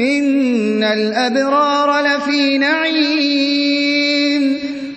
إِنَّ الْأَبْرَارَ لَفِي نَعِيمٍ